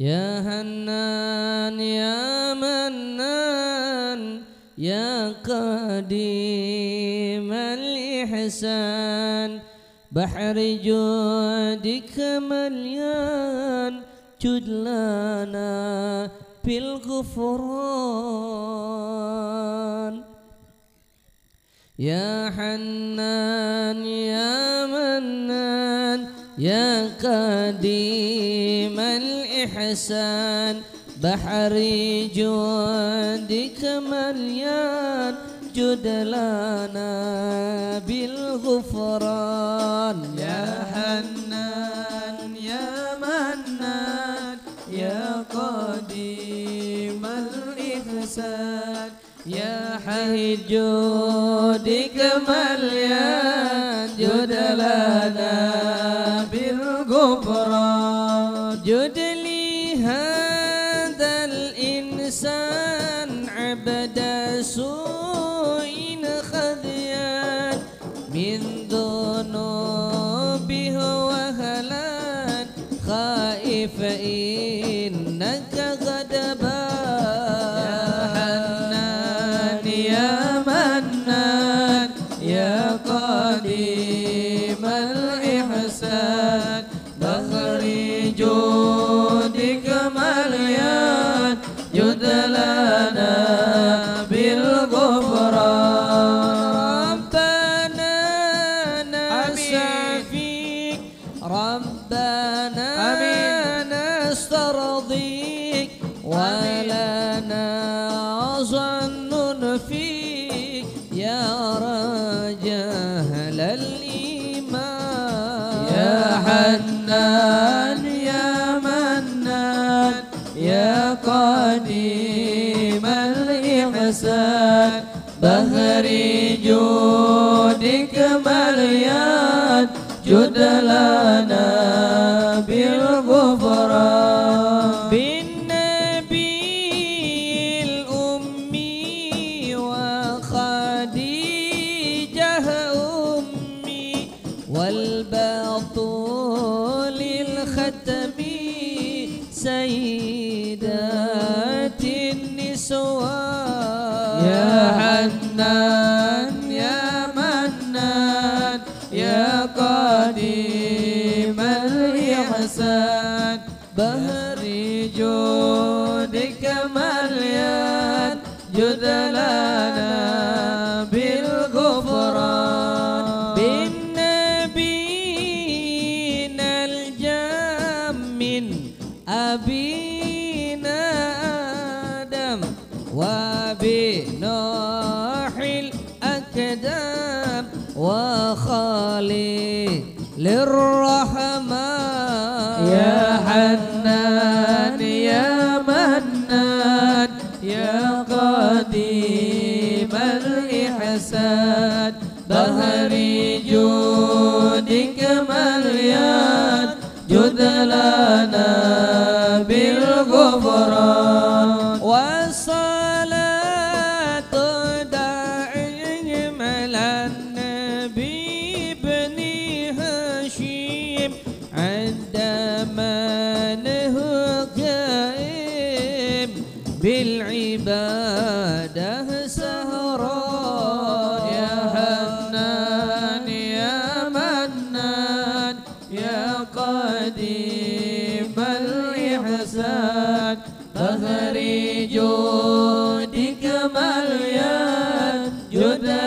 يا هنان يا منان يا قديم الإحسان بحر جودك مليان جد لنا بالغفران يا حنان يا منان يا قديم الإحسان بحر جودك مليان جد لنا بالغفران يا حنان يا منان يا قديم الإحسان يا حي جودك مليان جد لنا بالغفران جد لي هذا الإنسان عبد سوء خذيان من ذنوبه وهلان. خائف إنك غضبان يا حنان يا منان يا قديم الإحسان. ولنا ظن فيك يا رجال الإيمان. يا حنان يا منان يا قديم الإحسان. بهر جودك مليان جد لنا بالغفران. والبطول الختم سيدات النسوان. يا حنان يا منان يا قديم الإحسان وبنوح الأقدام وخالي للرحمن يا حنان يا منان يا قديم الإحسان. بهر جودك مليان جد لنا بالعبادة سهرا يا هنان يا منان يا قديم الإحسان. فخر جودك مليان. جدا